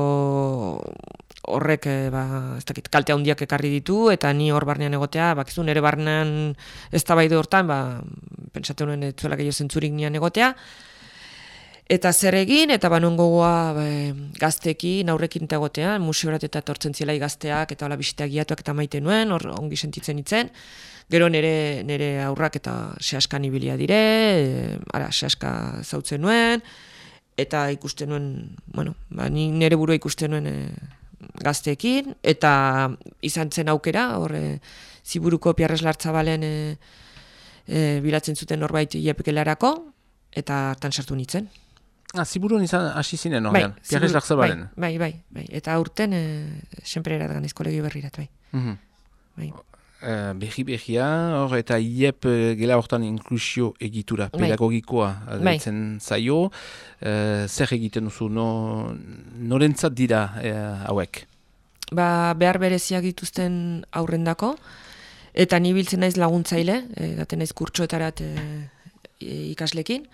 horrek e, ba, ez dakit, kalte handiak ekarri ditu eta ni hor barnean egotea, bakizu nire barnean eztabaide hortan, ba, pentsatu nuen ez zuela gehiago zentzurik nian egotea, Eta zer egin, eta banon gogoa be, gazteekin, aurrekin eta egotea, museorat eta tortzen zielai gazteak, eta hola bisita giatuak eta maite nuen, hor ongi sentitzen itzen. Gero nere, nere aurrak eta sehaskan ibilia dire, e, ara, sehaska zautzen nuen, eta ikusten nuen, bueno, ba, ni nere burua ikusten nuen e, gazteekin, eta izan zen aukera, hor, e, ziburuko piarrez lartzabalen e, e, bilatzen zuten norbait iepikelarako, eta hartan sartu nintzen. Ah, ziburun izan hasi zinen Bai, horrean, Pierrez ziburu- Larzabalen. Bai, bai, bai, bai. Eta aurten, e, senpere erat kolegio berrirat, bai. Mhm. bai. Eh, behi behia, hor eta IEP eh, gela hortan inklusio egitura Bai. pedagogikoa Bai. deitzen zaio. Eh, zer egiten duzu, no, norentzat dira eh, hauek? Ba, behar bereziak dituzten aurrendako, eta ni biltzen naiz laguntzaile, gaten naiz kurtsoetarat e, e, ikaslekin,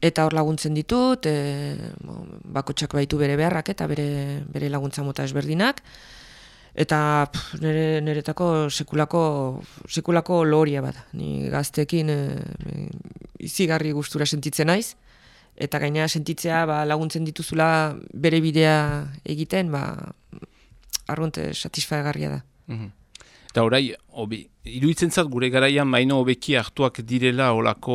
eta hor laguntzen ditut, e, bakotsak baitu bere beharrak eta bere, bere laguntza mota ezberdinak, eta nire, niretako sekulako, sekulako loria bat. Ni gazteekin e, e, izigarri gustura sentitzen naiz, eta gainera sentitzea ba, laguntzen dituzula bere bidea egiten, ba, arrunte satisfagarria da. Mhm. Eta orai, obi, iruditzen zat gure garaian maino hobeki hartuak direla olako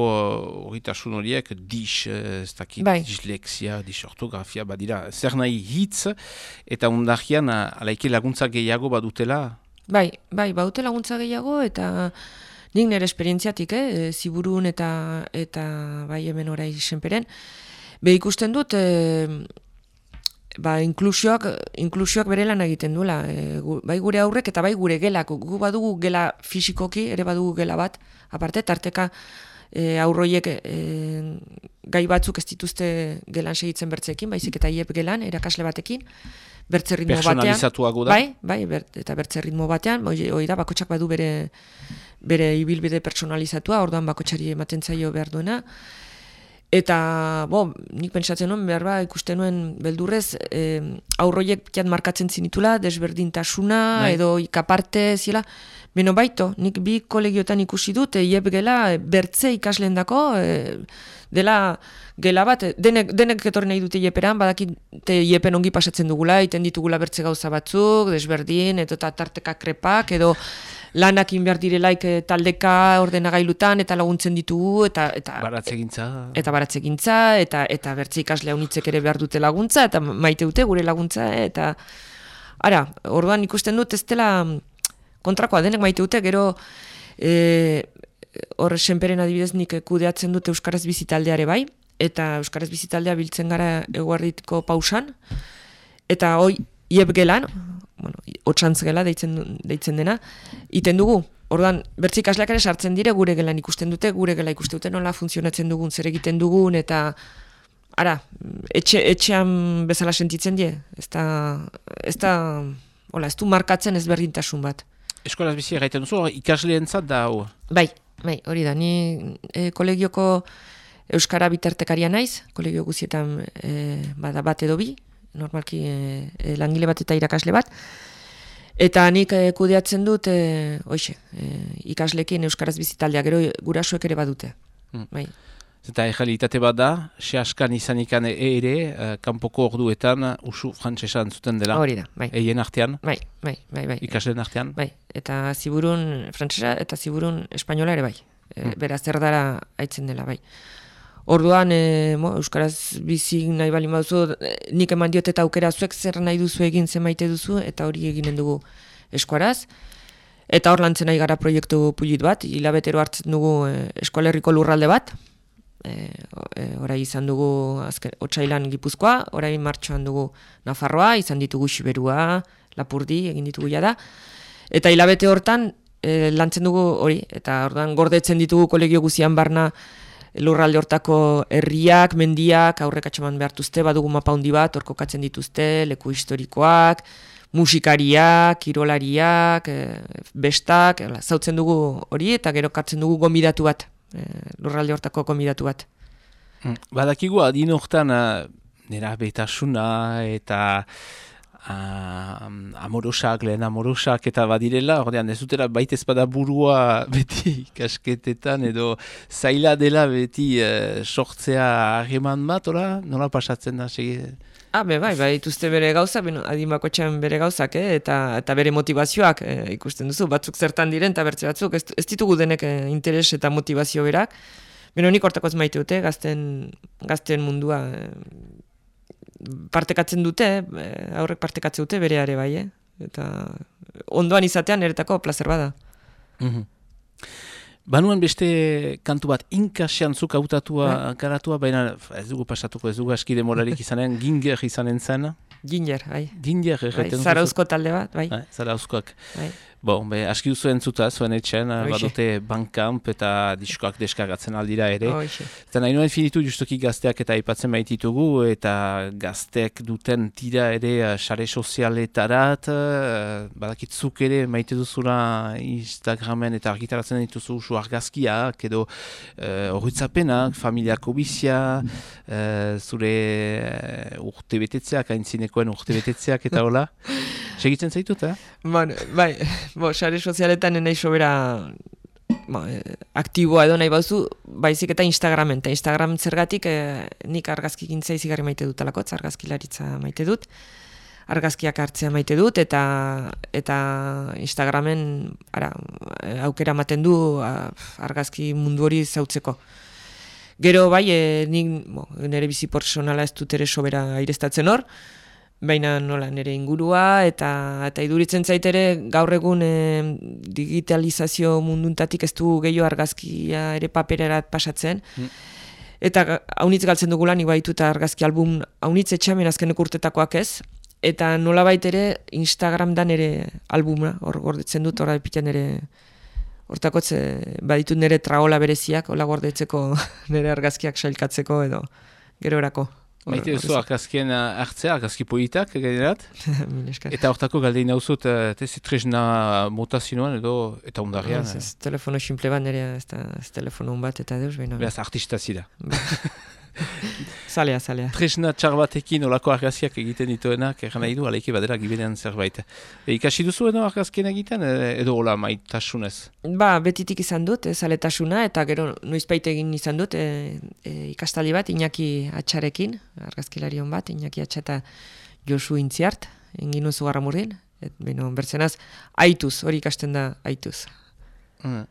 horitasun horiek, dis, eh, ez dakit, Bai. dislexia, disortografia, badira, zer nahi hitz, eta undagian alaike laguntza gehiago badutela, Bai, bai, baute laguntza gehiago eta nik nire esperientziatik, eh, e, ziburun eta eta bai hemen orai senperen, be ikusten dut e, ba, inklusioak, inklusioak bere lan egiten duela, e, gu, bai gure aurrek eta bai gure gelak, gu badugu gela fisikoki, ere badugu gela bat, aparte, tarteka e, aurroiek e, gai batzuk ez dituzte gelan segitzen bertzeekin, baizik eta iep gelan, erakasle batekin, bertze ritmo batean. Bai, bai, ber, eta bertze ritmo batean, hoi, hoi da, bakotxak badu bere, bere ibilbide personalizatua, orduan bakotxari ematen zaio behar duena. Eta, bo, nik pentsatzen nuen, behar ba, ikusten nuen beldurrez, e, aurroiek jat markatzen zinitula, desberdintasuna, Bai. edo ikaparte, zila, beno baito, nik bi kolegiotan ikusi dut, e, iep gela, e, bertze ikasleen dako, e, dela gela bat, denek, denek etorri nahi dute ieperan, badakite iepen ongi pasatzen dugula, iten ditugula bertze gauza batzuk, desberdin, edo eta tarteka krepak, edo lanak behar direlaik e, taldeka ordenagailutan, eta laguntzen ditugu, eta, eta Baratzegintza. eta baratzegintza, eta eta bertze ikasle unitzek ere behar dute laguntza, eta maite dute gure laguntza, eh, eta ara, orduan ikusten dut ez dela kontrakoa denek maite dute, gero e, hor senperen adibidez nik kudeatzen dut Euskaraz bizitaldeare bai, eta Euskaraz bizitaldea biltzen gara eguarditko pausan, eta hoi iep gelan, otxantz gela deitzen, deitzen dena, iten dugu. Orduan, bertze ikasleak ere sartzen dire gure gelan ikusten dute, gure gela ikusten dute nola funtzionatzen dugun, zer egiten dugun, eta ara, etxe, etxean bezala sentitzen die, ez da, ez da, hola, ez du markatzen ezberdintasun bat. Eskolaz bizi egiten duzu, hor ikasleentzat da hau. Bai, bai, hori da, ni e, kolegioko Euskara bitartekaria naiz, kolegio guzietan e, bada bat edo bi, normalki e, langile bat eta irakasle bat, eta nik e, kudeatzen dut, e, hoxe, e, ikaslekin Euskaraz bizitaldea, gero gurasoek ere badute. Hmm. Bai, Eta errealitate bat da, sehaskan izanikan ere, eh, kanpoko orduetan usu frantsesan zuten dela. hori da, bai, Eien artean, bai, bai, bai, bai. ikasleen artean. Bai, eta ziburun frantsesa eta ziburun espainola ere bai. E, Hmm. Beraz erdara aitzen dela bai. Orduan, e, mo, Euskaraz bizi nahi bali baduzu, e, nik eman diot eta aukera zuek zer nahi duzu egin zen maite duzu, eta hori eginen dugu eskuaraz. Eta hor lantzen nahi gara proiektu pulit bat, hilabetero hartzen dugu e, eskolerriko lurralde bat, e, e, orai izan dugu azken, otsailan gipuzkoa, orai martxoan dugu Nafarroa, izan ditugu Siberua, Lapurdi, egin ditugu jada, eta hilabete hortan e, lantzen dugu hori, eta ordan gordetzen ditugu kolegio guzian barna lurralde hortako herriak, mendiak, aurrek atxaman behartuzte, badugu mapa handi bat, hor kokatzen dituzte, leku historikoak, musikariak, kirolariak, e, bestak, hala, zautzen dugu hori, eta gero kartzen dugu gomidatu bat, e, lurralde hortako gomidatu bat. Mm. Badakigu adin hortan uh, nera betasuna eta uh, amorosak, lehen amorosak eta badirela, ordean ez dutela baita ezpada burua beti kasketetan edo zaila dela beti uh, sortzea harreman bat, ora? Nola pasatzen da, segi? Ah, be, bai, bai, dituzte bere gauza, beno, adimako txan bere gauzak, eh? eta, eta bere motivazioak eh, ikusten duzu, batzuk zertan diren, eta bertze batzuk, ez, ez ditugu denek eh, interes eta motivazio berak, beno, nik hortako ez maite dute, gazten, gazten mundua eh, partekatzen dute, eh, aurrek partekatzen dute bereare bai, eh? eta ondoan izatean eretako plazer bada. Mhm. Banuan beste kantu bat inkasian zuk hautatua garatua, baina ez dugu pasatuko, ez dugu aski demorarik izanen, ginger izanen zen. Ginger, bai. Ginger bai erreten. Zarauzko talde bat, bai. Eh, Zarauzkoak. bai. Bon, be, aski duzu entzuta, zuen etxen, badote bankamp eta diskoak deskargatzen aldira ere. Eta nahi nuen finitu justuki gazteak eta aipatzen baititugu, eta gazteak duten tira ere eh, sare sozialetarat, eh, badakitzuk ere maite duzula Instagramen eta argitaratzen dituzu usu argazkiak, edo uh, horretzapenak, familiako bizia, eh, zure uh, urte betetzeak, aintzinekoen urte betetzeak eta hola. Segitzen zaitut, eh? Bueno, bai, bo, sare sozialetan nahi sobera bo, eh, aktiboa edo nahi bauzu, baizik eta Instagramen. Eta Instagram zergatik eh, nik argazki gintza izigarri maite dut alako, argazkilaritza maite dut. Argazkiak hartzea maite dut eta eta Instagramen ara, eh, aukera ematen du argazki mundu hori zautzeko. Gero bai, e, nik bo, nire bizi personala ez dut ere sobera aireztatzen hor, baina nola nire ingurua eta eta iduritzen zait ere gaur egun e, digitalizazio munduntatik ez du gehiago argazkia ere papererat pasatzen. Eta ga- haunitz galtzen dugula nik baituta argazki album haunitz etxamen azkeneko urtetakoak ez. Eta nola ere Instagram da nire albuma, hor gordetzen dut, hor pitan nire hortakotze baditut nire traola bereziak, hola gordetzeko nire argazkiak sailkatzeko edo gero erako. Maite hor- argazkien uh, hartzea, argazki politak, gainerat. Eta hortako galdein nauzut, uh, ez tresna motazioan edo, eta ondarrian. Ez, ez, telefono simple bat nire, ez, telefono bat eta deus, baina. Beraz, artista zira. Zalea, zalea. Tresna txar batekin olako argazkiak egiten dituenak, erran nahi du, aleike badera gibenean zerbait. E, ikasi duzu edo argazkien egiten, e, edo hola maitasunez? Ba, betitik izan dut, ez aletasuna, eta gero noizbait egin izan dut, e, e, ikastaldi bat, Iñaki Atxarekin, argazkilarion bat, Iñaki Atxa eta Josu Intziart, engin oso garramurdin, et, beno, bertzenaz, aituz, hori ikasten da aituz. Mm.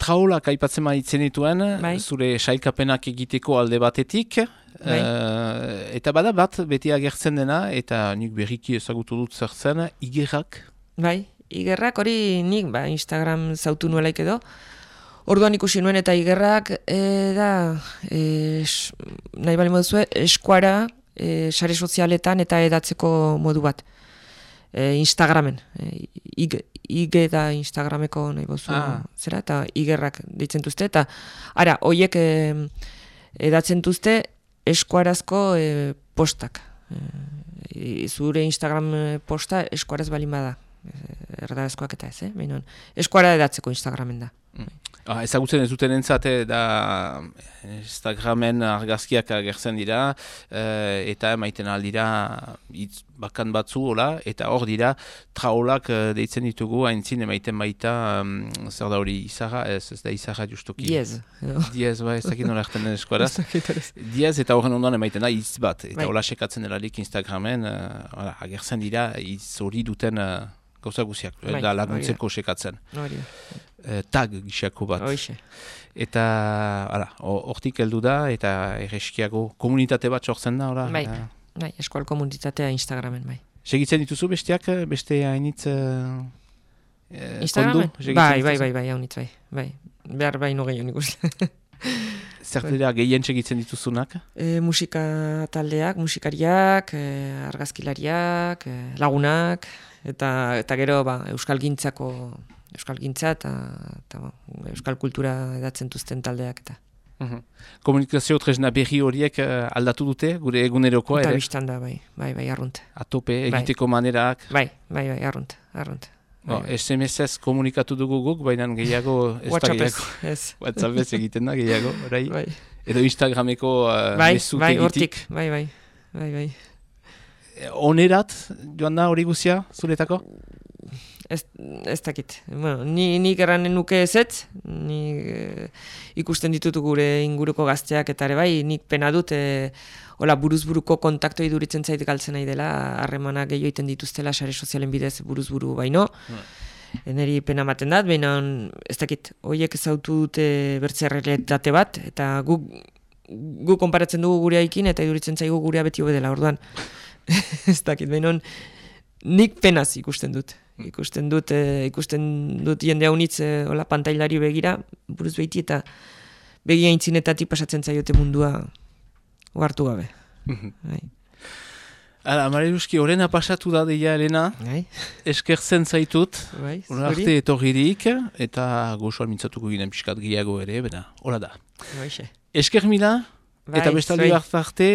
Traolak aipatzen maitzen dituen, Bai. zure sailkapenak egiteko alde batetik, Bai. eh, eta bada bat beti agertzen dena, eta nik berriki ezagutu dut zer zen, igerrak. Bai, igerrak hori nik, ba, Instagram zautu nuelaik edo, Orduan ikusi nuen eta igerrak e, da, e, nahi bali moduzue, eskuara e, sare sozialetan eta edatzeko modu bat. E, Instagramen. E, IG, IG da Instagrameko nahi bozu, Ah. zera, eta igerrak deitzen duzte, eta ara, hoiek e, edatzen duzte eskuarazko e, postak. E, zure Instagram posta eskuaraz balin bada. Erdarazkoak eta ez, eh? Baina, eskuara edatzeko Instagramen da. Ah, ezagutzen ez duten entzate da Instagramen argazkiak agertzen dira eh, eta emaiten aldira hitz bakan batzu hola eta hor dira traolak eh, deitzen ditugu haintzin emaiten baita um, zer da hori izarra ez, ez da izarra justuki Diez. Diez, ba, ez dakit nola erten den eskuaraz Ez. Diez eta horren ondoan emaiten da hitz bat eta Bai. hola sekatzen delarik Instagramen eh, hala, agertzen dira hitz hori duten uh, gauza guziak, Bai, da laguntzeko sekatzen. Hori, Eh, tag gixako bat. hoxe. Eta, ho- hortik heldu da, eta erreskiago komunitate bat sortzen da, ora? Bai. Eh, Bai, eskual komunitatea Instagramen, bai. segitzen dituzu besteak, eh, beste hainitz uh, Instagramen? kondu? Bai, bai, bai, bai, haunitz, bai. bai. Behar bai no gehiago nik uste. zer dira gehien segitzen dituzunak? E, musika taldeak, musikariak, e, argazkilariak, e, lagunak, eta, eta gero ba, Euskal Gintzako, Euskal Gintza eta, eta ba, Euskal Kultura edatzen duzten taldeak eta. Mhm. Komunikazio tresna berri horiek eh, aldatu dute, gure egunerokoa Eta ere? biztan da, bai, bai, bai, arrunt. Atope, egiteko manerak. Bai, bai, bai, arrunt, arrunt. Bai, Bo, bai. SMS-ez komunikatu dugu guk, baina gehiago ez da gehiago. ez. WhatsApp ez egiten da gehiago, orai? Bai, Edo Instagrameko uh, bai, bai, hortik, bai, bai, bai, bai. Onerat, joan da hori guzia, zuretako? Ez, ez dakit. Bueno, ni, nik erranen nuke ezetz, ni eh, ikusten ditut gure inguruko gazteak eta ere bai, nik pena dut, e, hola, buruz-buruko kontakto iduritzen zait galtzen nahi dela, harremanak gehiago egiten dituztela sare sozialen bidez buruz-buru baino. Eneri pena ematen dat, baina ez dakit, hoiek ezautu dute bertze realitate bat, eta guk gu konparatzen dugu gureaikin, eta iduritzen zaigu gurea beti hobe dela, orduan. ez dakit, baina nik penaz ikusten dut. Ikusten dut, eh, ikusten dut jende haunitz eh, hola pantailari begira, buruz behiti eta begia intzinetatik pasatzen zaiote mundua ohartu gabe. Bai. Hala, Mariluski, horrena pasatu da deia, Elena, Bai, eskertzen zaitut, bai, arte etorririk, eta gozoan mintzatuko ginen pixkat gehiago ere, bena, hola da. Baixe. Esker mila, Bai, eta bestaldi bat arte,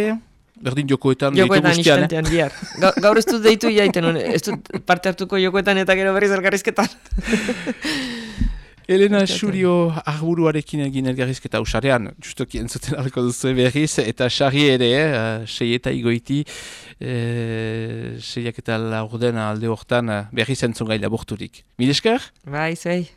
berdin jokoetan Jokoetan instantean bihar. Ga- Gaur ez dut deitu jaiten, ez dut parte hartuko jokoetan eta gero berriz elkarrizketan. Elena. Xurio arburuarekin egin elgarrizketa usarean, justoki entzuten alko duzu berriz, eta sarri ere, eh, sei eta igoiti, eh, seiak eta laurden alde hortan eh, berriz entzun gai laborturik. Mil esker? Bai, zuei.